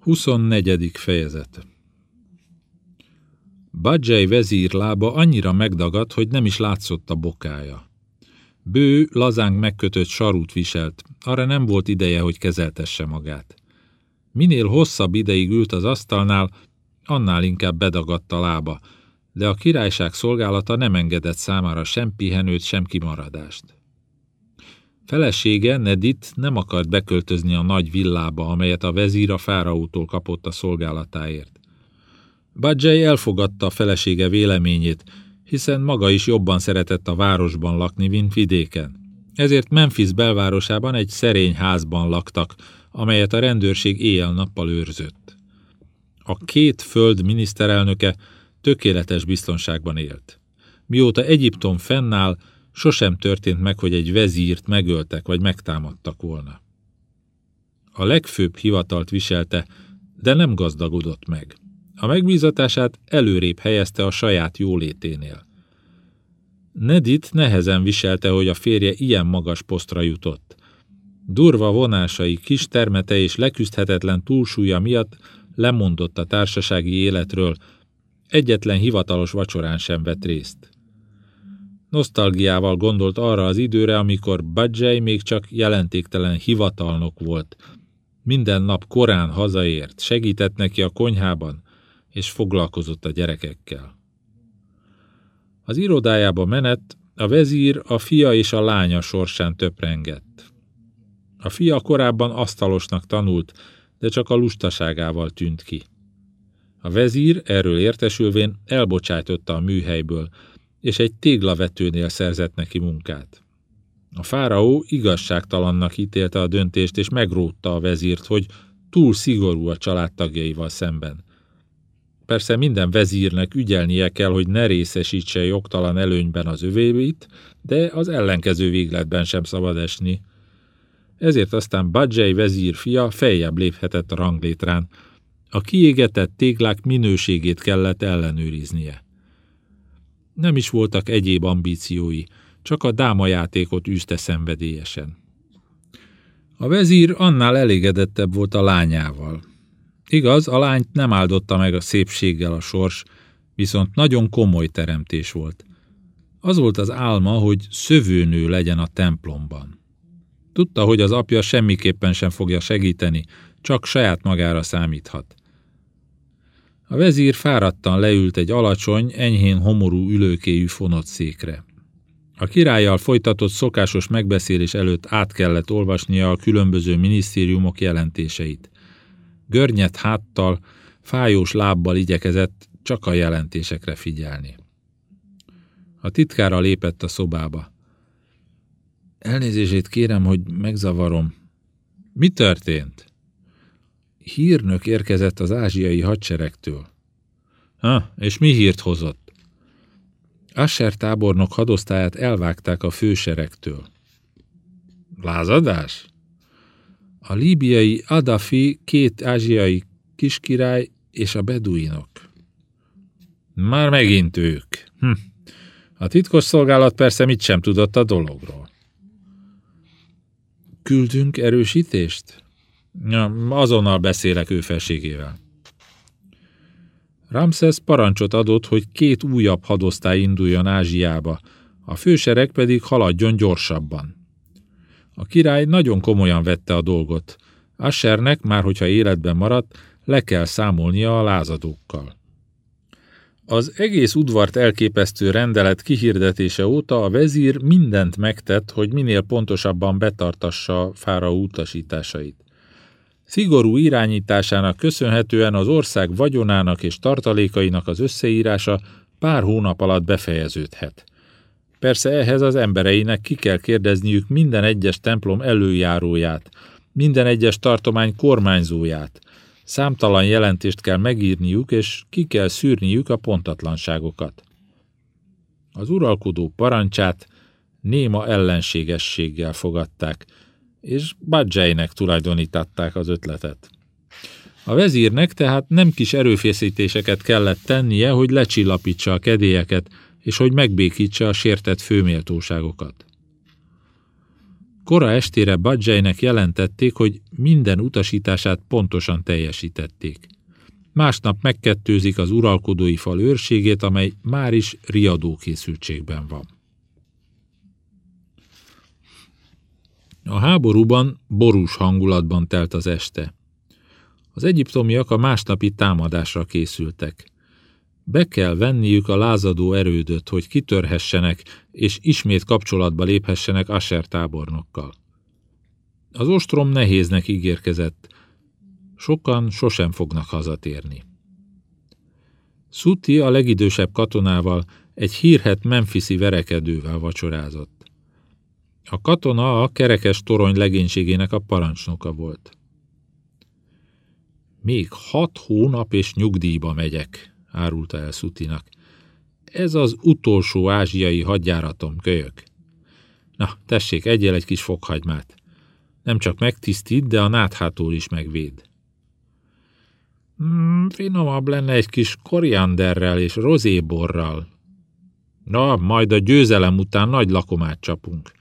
24. fejezet Badzsely vezír lába annyira megdagadt, hogy nem is látszott a bokája. Bő, lazánk megkötött sarút viselt, arra nem volt ideje, hogy kezeltesse magát. Minél hosszabb ideig ült az asztalnál, annál inkább bedagadt a lába, de a királyság szolgálata nem engedett számára sem pihenőt, sem kimaradást. Felesége, Nedit nem akart beköltözni a nagy villába, amelyet a vezír a fáraótól kapott a szolgálatáért. Badzsely elfogadta a felesége véleményét, hiszen maga is jobban szeretett a városban lakni, mint vidéken. Ezért Memphis belvárosában egy szerény házban laktak, amelyet a rendőrség éjjel-nappal őrzött. A két föld miniszterelnöke tökéletes biztonságban élt. Mióta Egyiptom fennáll, sosem történt meg, hogy egy vezírt megöltek vagy megtámadtak volna. A legfőbb hivatalt viselte, de nem gazdagodott meg. A megbízatását előrébb helyezte a saját jóléténél. Nedit nehezen viselte, hogy a férje ilyen magas posztra jutott. Durva vonásai, kis termete és leküzdhetetlen túlsúlya miatt lemondott a társasági életről, egyetlen hivatalos vacsorán sem vett részt. Nosztalgiával gondolt arra az időre, amikor Badzsely még csak jelentéktelen hivatalnok volt. Minden nap korán hazaért, segített neki a konyhában, és foglalkozott a gyerekekkel. Az irodájába menet, a vezír a fia és a lánya sorsán töprengett. A fia korábban asztalosnak tanult, de csak a lustaságával tűnt ki. A vezír erről értesülvén elbocsájtotta a műhelyből, és egy téglavetőnél szerzett neki munkát. A fáraó igazságtalannak ítélte a döntést, és megrótta a vezírt, hogy túl szigorú a családtagjaival szemben. Persze minden vezírnek ügyelnie kell, hogy ne részesítse jogtalan előnyben az övéit, de az ellenkező végletben sem szabad esni. Ezért aztán Badzsely vezír fia feljebb léphetett a ranglétrán. A kiégetett téglák minőségét kellett ellenőriznie. Nem is voltak egyéb ambíciói, csak a dámajátékot űzte szenvedélyesen. A vezír annál elégedettebb volt a lányával. Igaz, a lányt nem áldotta meg a szépséggel a sors, viszont nagyon komoly teremtés volt. Az volt az álma, hogy szövőnő legyen a templomban. Tudta, hogy az apja semmiképpen sem fogja segíteni, csak saját magára számíthat. A vezír fáradtan leült egy alacsony, enyhén homorú ülőkéjű fonott székre. A királlyal folytatott szokásos megbeszélés előtt át kellett olvasnia a különböző minisztériumok jelentéseit. Görnyet háttal, fájós lábbal igyekezett csak a jelentésekre figyelni. A titkára lépett a szobába. Elnézését kérem, hogy megzavarom. Mi történt? Hírnök érkezett az ázsiai hadseregtől. Ha, és mi hírt hozott? Asher tábornok hadosztályát elvágták a főseregtől. Lázadás? A líbiai Adafi két ázsiai kiskirály és a beduinok. Már megint ők. Hm. A titkos szolgálat persze mit sem tudott a dologról. Küldünk erősítést? Ja, azonnal beszélek ő felségével. Ramses parancsot adott, hogy két újabb hadosztály induljon Ázsiába, a fősereg pedig haladjon gyorsabban. A király nagyon komolyan vette a dolgot. Ashernek, már hogyha életben maradt, le kell számolnia a lázadókkal. Az egész udvart elképesztő rendelet kihirdetése óta a vezír mindent megtett, hogy minél pontosabban betartassa fáraó utasításait. Szigorú irányításának köszönhetően az ország vagyonának és tartalékainak az összeírása pár hónap alatt befejeződhet. Persze ehhez az embereinek ki kell kérdezniük minden egyes templom előjáróját, minden egyes tartomány kormányzóját. Számtalan jelentést kell megírniuk, és ki kell szűrniük a pontatlanságokat. Az uralkodó parancsát néma ellenségességgel fogadták, és Badzselynek tulajdonították az ötletet. A vezírnek tehát nem kis erőfeszítéseket kellett tennie, hogy lecsillapítsa a kedélyeket, és hogy megbékítse a sértett főméltóságokat. Kora estére Badzsejnek jelentették, hogy minden utasítását pontosan teljesítették. Másnap megkettőzik az uralkodói fal őrségét, amely már is riadó készültségben van. A háborúban borús hangulatban telt az este. Az egyiptomiak a másnapi támadásra készültek. Be kell venniük a lázadó erődöt, hogy kitörhessenek, és ismét kapcsolatba léphessenek Asher tábornokkal. Az ostrom nehéznek ígérkezett. Sokan sosem fognak hazatérni. Suti a legidősebb katonával egy hírhet Memphisi verekedővel vacsorázott. A katona a kerekes torony legénységének a parancsnoka volt. Még hat hónap és nyugdíjba megyek, árulta el Szutinak. Ez az utolsó ázsiai hadjáratom, kölyök. Na, tessék, egyel egy kis fokhagymát. Nem csak megtisztít, de a náthától is megvéd. Mm, finomabb lenne egy kis korianderrel és rozéborral. Na, majd a győzelem után nagy lakomát csapunk.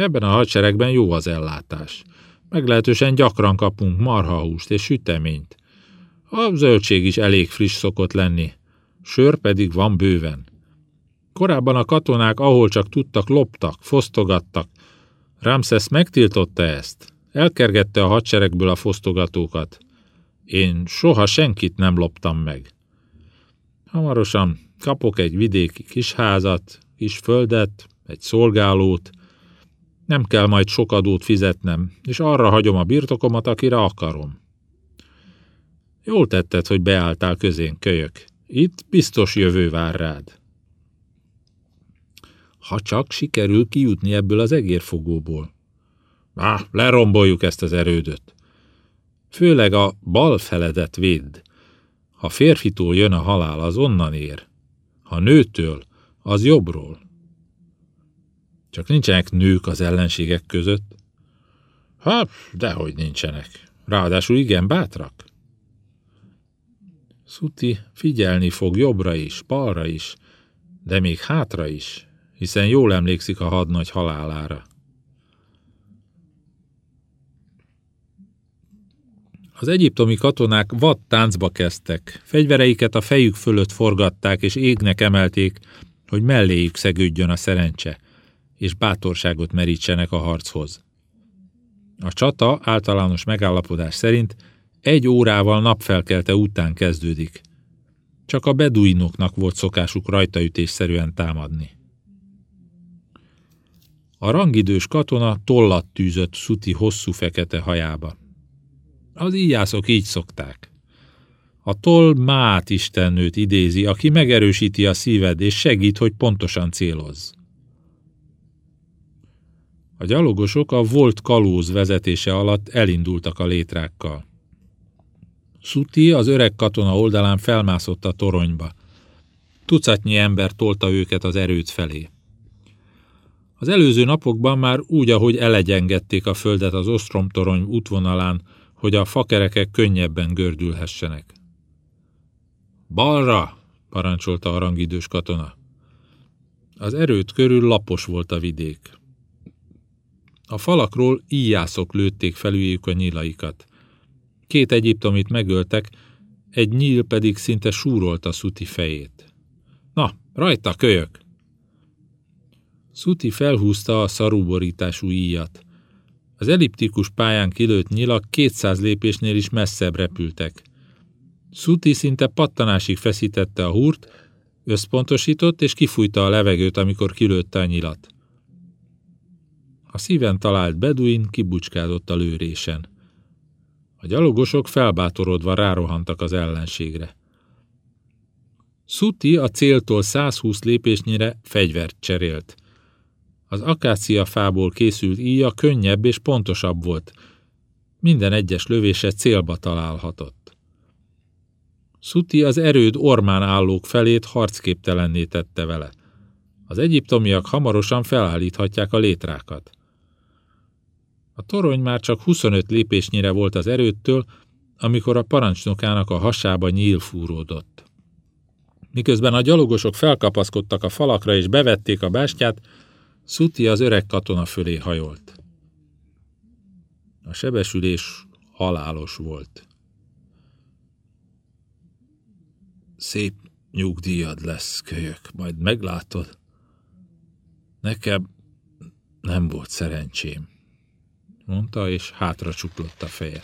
Ebben a hadseregben jó az ellátás. Meglehetősen gyakran kapunk marhahúst és süteményt. A zöldség is elég friss szokott lenni, sör pedig van bőven. Korábban a katonák, ahol csak tudtak, loptak, fosztogattak. Ramses megtiltotta ezt. Elkergette a hadseregből a fosztogatókat. Én soha senkit nem loptam meg. Hamarosan kapok egy vidéki kisházat, kis földet, egy szolgálót, nem kell majd sok adót fizetnem, és arra hagyom a birtokomat, akire akarom. Jól tetted, hogy beálltál közén, kölyök. Itt biztos jövő vár rád. Ha csak sikerül kijutni ebből az egérfogóból. Á, leromboljuk ezt az erődöt. Főleg a bal feledet védd. Ha férfitól jön a halál, az onnan ér. Ha nőtől, az jobbról. Csak nincsenek nők az ellenségek között? Hát, dehogy nincsenek. Ráadásul igen bátrak. Szuti figyelni fog jobbra is, balra is, de még hátra is, hiszen jól emlékszik a hadnagy halálára. Az egyiptomi katonák vad táncba kezdtek, fegyvereiket a fejük fölött forgatták és égnek emelték, hogy melléjük szegődjön a szerencse – és bátorságot merítsenek a harchoz. A csata általános megállapodás szerint egy órával napfelkelte után kezdődik. Csak a beduinoknak volt szokásuk rajtaütésszerűen támadni. A rangidős katona tollat tűzött Szuti hosszú fekete hajába. Az íjászok így szokták. A toll Mát istennőt idézi, aki megerősíti a szíved és segít, hogy pontosan célozz. A gyalogosok a volt kalóz vezetése alatt elindultak a létrákkal. Szuti az öreg katona oldalán felmászott a toronyba. Tucatnyi ember tolta őket az erőt felé. Az előző napokban már úgy, ahogy elegyengedték a földet az ostromtorony útvonalán, hogy a fakerekek könnyebben gördülhessenek. Balra! parancsolta a rangidős katona. Az erőt körül lapos volt a vidék. A falakról íjászok lőtték felüljük a nyílaikat. Két egyiptomit megöltek, egy nyíl pedig szinte súrolta Szuti fejét. Na, rajta, kölyök! Szuti felhúzta a szarúborítású íjat. Az elliptikus pályán kilőtt nyilak 200 lépésnél is messzebb repültek. Szuti szinte pattanásig feszítette a húrt, összpontosított és kifújta a levegőt, amikor kilőtte a nyilat. A szíven talált beduin kibucskádott a lőrésen. A gyalogosok felbátorodva rárohantak az ellenségre. Szuti a céltól 120 lépésnyire fegyvert cserélt. Az akácia fából készült íja könnyebb és pontosabb volt. Minden egyes lövése célba találhatott. Szuti az erőd ormán állók felét harcképtelenné tette vele. Az egyiptomiak hamarosan felállíthatják a létrákat. A torony már csak 25 lépésnyire volt az erőttől, amikor a parancsnokának a hasába nyíl fúródott. Miközben a gyalogosok felkapaszkodtak a falakra és bevették a bástyát, Szuti az öreg katona fölé hajolt. A sebesülés halálos volt. Szép nyugdíjad lesz, kölyök, majd meglátod. Nekem nem volt szerencsém, mondta, és hátra csuklott a feje.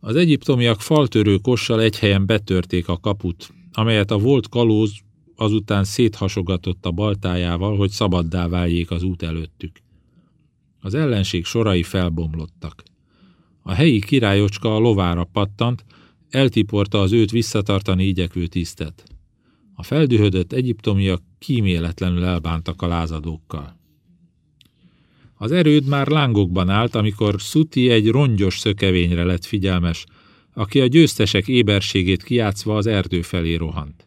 Az egyiptomiak faltörő kossal egy helyen betörték a kaput, amelyet a volt kalóz azután széthasogatott a baltájával, hogy szabaddá váljék az út előttük. Az ellenség sorai felbomlottak. A helyi királyocska a lovára pattant, eltiporta az őt visszatartani igyekvő tisztet. A feldühödött egyiptomiak kíméletlenül elbántak a lázadókkal. Az erőd már lángokban állt, amikor Szuti egy rongyos szökevényre lett figyelmes, aki a győztesek éberségét kiátszva az erdő felé rohant.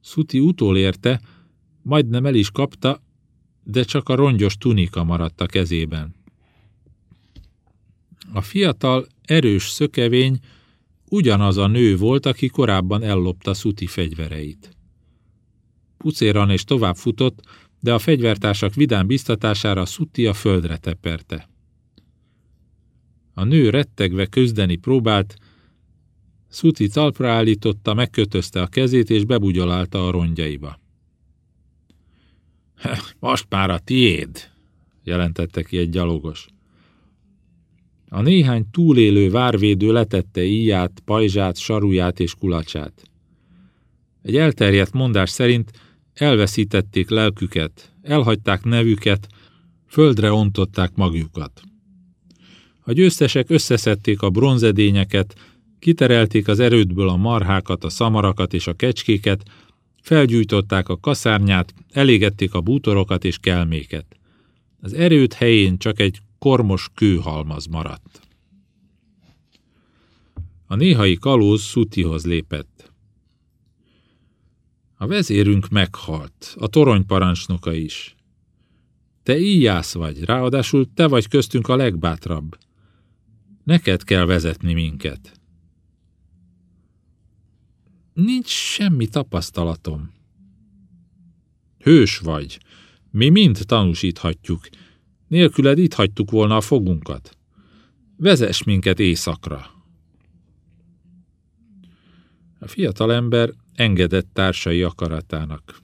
Szuti utolérte, majdnem el is kapta, de csak a rongyos tunika maradt a kezében. A fiatal, erős szökevény ugyanaz a nő volt, aki korábban ellopta Szuti fegyvereit. Pucéran és tovább futott, de a fegyvertársak vidám biztatására Szuti a földre teperte. A nő rettegve közdeni próbált, Szuti talpra állította, megkötözte a kezét és bebugyolálta a rongyaiba. Most már a tiéd, jelentette ki egy gyalogos. A néhány túlélő várvédő letette íját, pajzsát, saruját és kulacsát. Egy elterjedt mondás szerint elveszítették lelküket, elhagyták nevüket, földre ontották magjukat. A győztesek összeszedték a bronzedényeket, kiterelték az erődből a marhákat, a szamarakat és a kecskéket, felgyújtották a kaszárnyát, elégették a bútorokat és kelméket. Az erőd helyén csak egy kormos kőhalmaz maradt. A néhai kalóz Szutihoz lépett. A vezérünk meghalt, a toronyparancsnoka is. Te íjász vagy, ráadásul te vagy köztünk a legbátrabb. Neked kell vezetni minket. Nincs semmi tapasztalatom. Hős vagy. Mi mind tanúsíthatjuk. Nélküled itt hagytuk volna a fogunkat. Vezess minket éjszakra. A fiatal ember engedett társai akaratának.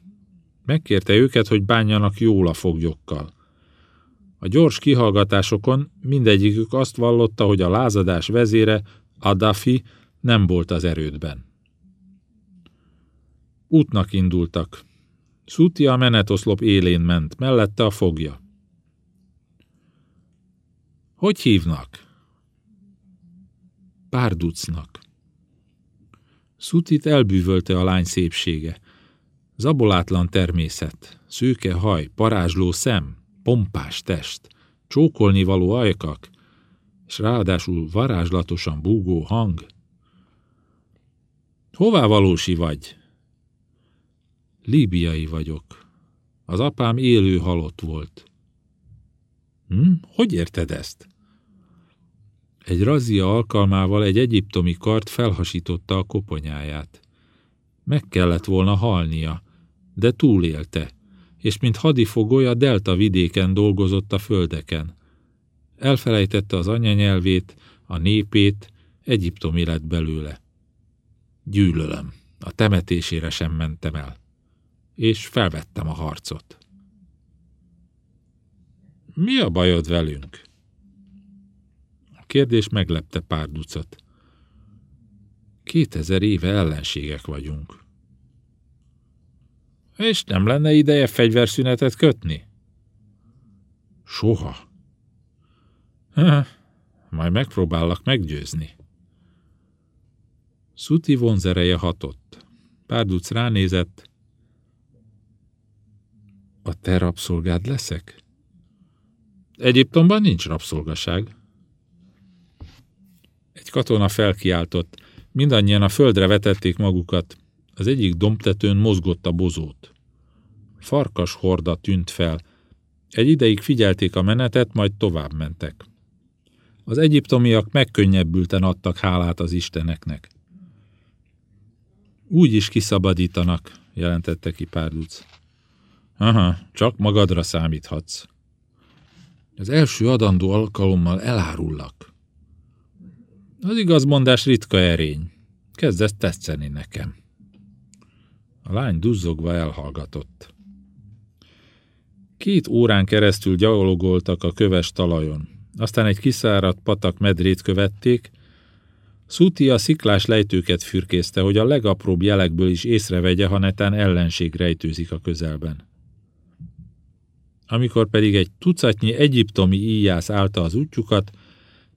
Megkérte őket, hogy bánjanak jól a foglyokkal. A gyors kihallgatásokon mindegyikük azt vallotta, hogy a lázadás vezére, Adafi, nem volt az erődben. Útnak indultak. Szuti a menetoszlop élén ment, mellette a fogja. Hogy hívnak? Párducnak. Szutit elbűvölte a lány szépsége. Zabolátlan természet, szőke haj, parázsló szem, pompás test, csókolni való ajkak, és ráadásul varázslatosan búgó hang. Hová valósi vagy? Líbiai vagyok. Az apám élő halott volt. Hm? Hogy érted ezt? Egy razia alkalmával egy egyiptomi kart felhasította a koponyáját. Meg kellett volna halnia, de túlélte, és mint hadifogoly a delta vidéken dolgozott a földeken. Elfelejtette az anyanyelvét, a népét, egyiptomi lett belőle. Gyűlölöm, a temetésére sem mentem el és felvettem a harcot. Mi a bajod velünk? Kérdés meglepte pár ducat. Kétezer éve ellenségek vagyunk. És nem lenne ideje fegyverszünetet kötni? Soha. Ha, majd megpróbállak meggyőzni. Szuti vonzereje hatott. Párduc ránézett, a te rabszolgád leszek? Egyiptomban nincs rabszolgaság. Egy katona felkiáltott. Mindannyian a földre vetették magukat. Az egyik dombtetőn mozgott a bozót. Farkas horda tűnt fel. Egy ideig figyelték a menetet, majd tovább mentek. Az egyiptomiak megkönnyebbülten adtak hálát az isteneknek. Úgy is kiszabadítanak, jelentette ki Párduc. Aha, csak magadra számíthatsz. Az első adandó alkalommal elárullak. Az igazmondás ritka erény. Kezd ezt tetszeni nekem. A lány duzzogva elhallgatott. Két órán keresztül gyalogoltak a köves talajon. Aztán egy kiszáradt patak medrét követték. Szuti a sziklás lejtőket fürkészte, hogy a legapróbb jelekből is észrevegye, ha netán ellenség rejtőzik a közelben. Amikor pedig egy tucatnyi egyiptomi íjász állta az útjukat,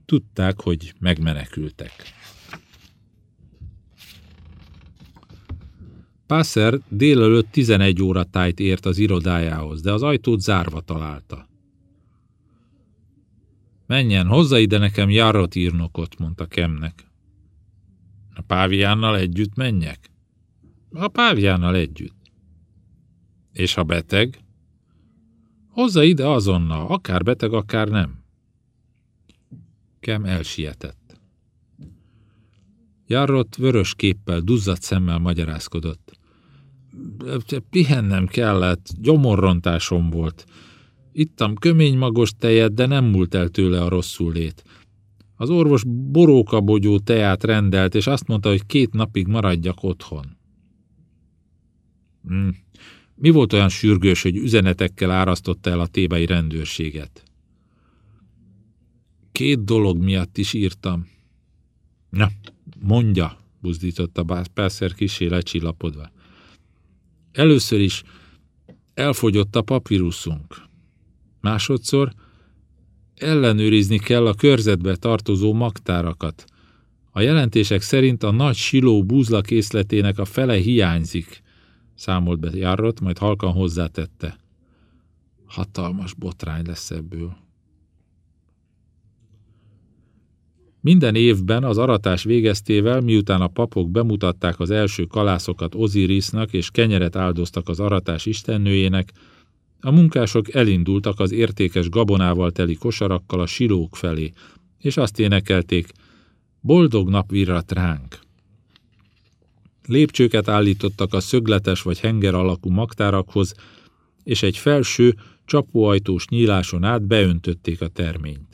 tudták, hogy megmenekültek. Pászer délelőtt 11 óra tájt ért az irodájához, de az ajtót zárva találta. Menjen, hozza ide nekem Jarrot írnokot, mondta Kemnek. A páviánnal együtt menjek? A páviánnal együtt. És ha beteg? Hozza ide azonnal, akár beteg, akár nem. Kem elsietett. Jarrot vörös képpel, duzzadt szemmel magyarázkodott. Pihennem kellett, gyomorrontásom volt. Ittam kömény magos tejet, de nem múlt el tőle a rosszul lét. Az orvos borókabogyó teát rendelt, és azt mondta, hogy két napig maradjak otthon. Hmm. Mi volt olyan sürgős, hogy üzenetekkel árasztotta el a tébai rendőrséget? Két dolog miatt is írtam. Na, mondja, buzdította Pászer kisé lecsillapodva. Először is elfogyott a papíruszunk. Másodszor ellenőrizni kell a körzetbe tartozó magtárakat. A jelentések szerint a nagy siló búzlakészletének a fele hiányzik, számolt be Jarrot, majd halkan hozzátette. Hatalmas botrány lesz ebből. Minden évben az aratás végeztével, miután a papok bemutatták az első kalászokat Ozirisnak és kenyeret áldoztak az aratás istennőjének, a munkások elindultak az értékes gabonával teli kosarakkal a silók felé, és azt énekelték, boldog nap virrat ránk. Lépcsőket állítottak a szögletes vagy henger alakú magtárakhoz, és egy felső, csapóajtós nyíláson át beöntötték a terményt.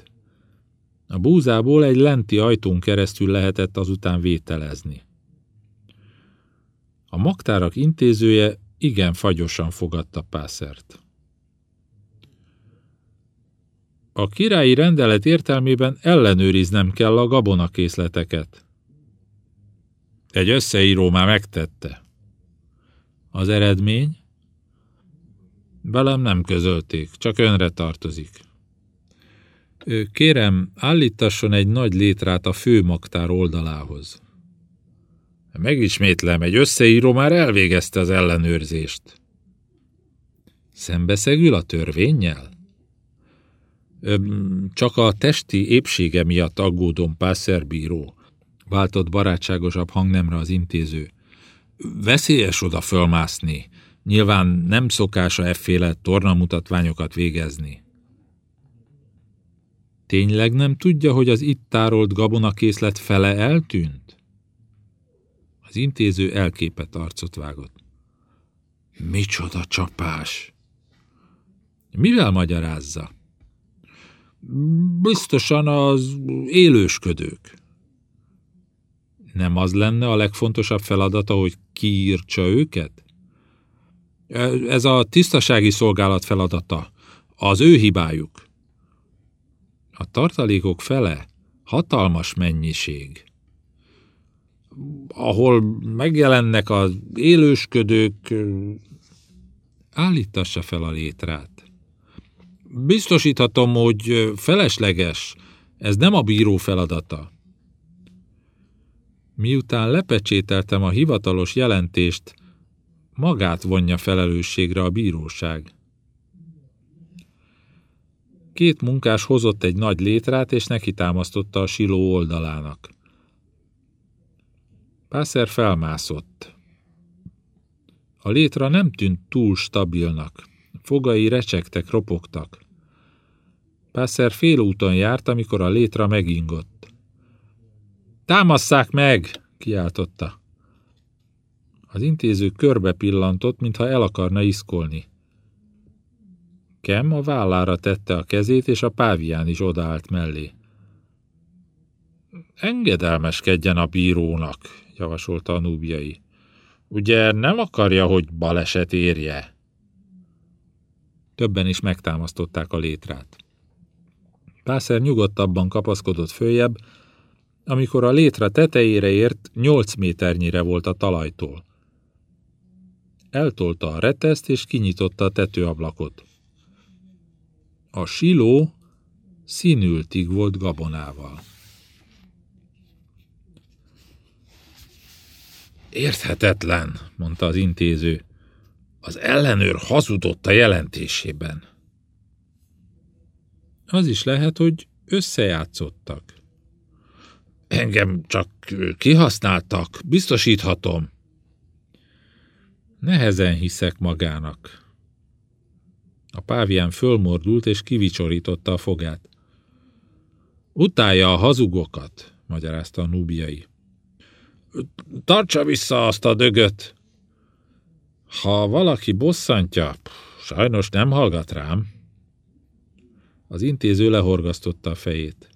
A búzából egy lenti ajtón keresztül lehetett azután vételezni. A magtárak intézője igen fagyosan fogadta Pászert. A királyi rendelet értelmében ellenőriznem kell a gabonakészleteket. Egy összeíró már megtette. Az eredmény? Velem nem közölték, csak önre tartozik. Kérem, állítasson egy nagy létrát a főmaktár oldalához. Megismétlem, egy összeíró már elvégezte az ellenőrzést. Szembeszegül a törvényjel? Csak a testi épsége miatt aggódom, pászerbíró, váltott barátságosabb hangnemre az intéző. Veszélyes oda fölmászni. Nyilván nem szokása efféle tornamutatványokat végezni. Tényleg nem tudja, hogy az itt tárolt gabonakészlet fele eltűnt? Az intéző elképett arcot vágott. Micsoda csapás! Mivel magyarázza? Biztosan az élősködők. Nem az lenne a legfontosabb feladata, hogy kiírtsa őket? Ez a tisztasági szolgálat feladata. Az ő hibájuk. A tartalékok fele hatalmas mennyiség. Ahol megjelennek az élősködők, állítassa fel a létrát. Biztosíthatom, hogy felesleges. Ez nem a bíró feladata. Miután lepecsételtem a hivatalos jelentést, magát vonja felelősségre a bíróság. Két munkás hozott egy nagy létrát, és neki támasztotta a siló oldalának. Pászer felmászott. A létra nem tűnt túl stabilnak. Fogai recsegtek, ropogtak. Pászer félúton járt, amikor a létra megingott. Támasszák meg! kiáltotta. Az intéző körbe pillantott, mintha el akarna iszkolni. Kem a vállára tette a kezét, és a pávián is odaállt mellé. Engedelmeskedjen a bírónak, javasolta a núbiai. Ugye nem akarja, hogy baleset érje? Többen is megtámasztották a létrát. Pászer nyugodtabban kapaszkodott följebb, amikor a létre tetejére ért, nyolc méternyire volt a talajtól. Eltolta a reteszt, és kinyitotta a tetőablakot. A siló színültig volt gabonával. Érthetetlen, mondta az intéző. Az ellenőr hazudott a jelentésében. Az is lehet, hogy összejátszottak. Engem csak kihasználtak, biztosíthatom. Nehezen hiszek magának. A pávián fölmordult és kivicsorította a fogát. Utálja a hazugokat, magyarázta a núbiai. Tartsa vissza azt a dögöt! Ha valaki bosszantja, sajnos nem hallgat rám. Az intéző lehorgasztotta a fejét.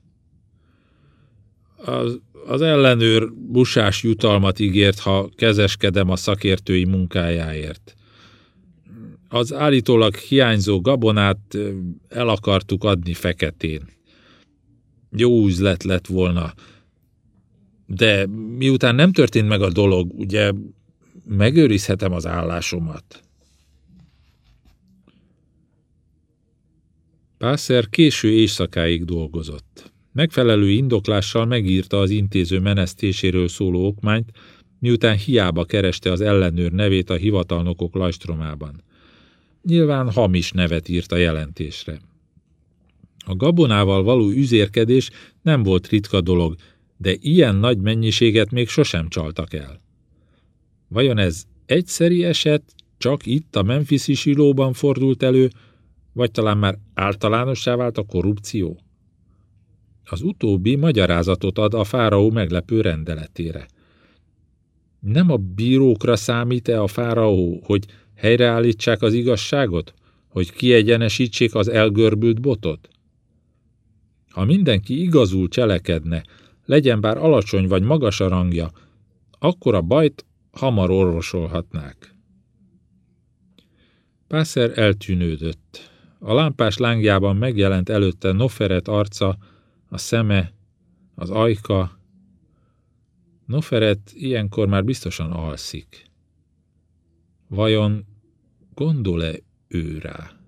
Az, az ellenőr busás jutalmat ígért, ha kezeskedem a szakértői munkájáért. Az állítólag hiányzó gabonát el akartuk adni feketén. Jó üzlet lett volna, de miután nem történt meg a dolog, ugye megőrizhetem az állásomat. Pászer késő éjszakáig dolgozott. Megfelelő indoklással megírta az intéző menesztéséről szóló okmányt, miután hiába kereste az ellenőr nevét a hivatalnokok lajstromában. Nyilván hamis nevet írt a jelentésre. A gabonával való üzérkedés nem volt ritka dolog, de ilyen nagy mennyiséget még sosem csaltak el. Vajon ez egyszeri eset, csak itt a Memphisi silóban fordult elő, vagy talán már általánossá vált a korrupció? Az utóbbi magyarázatot ad a fáraó meglepő rendeletére. Nem a bírókra számít-e a fáraó, hogy helyreállítsák az igazságot? Hogy kiegyenesítsék az elgörbült botot? Ha mindenki igazul cselekedne, legyen bár alacsony vagy magas a rangja, akkor a bajt hamar orvosolhatnák. Pászer eltűnődött. A lámpás lángjában megjelent előtte Noferet arca, a szeme, az ajka. Noferet ilyenkor már biztosan alszik. Vajon gondol-e ő rá?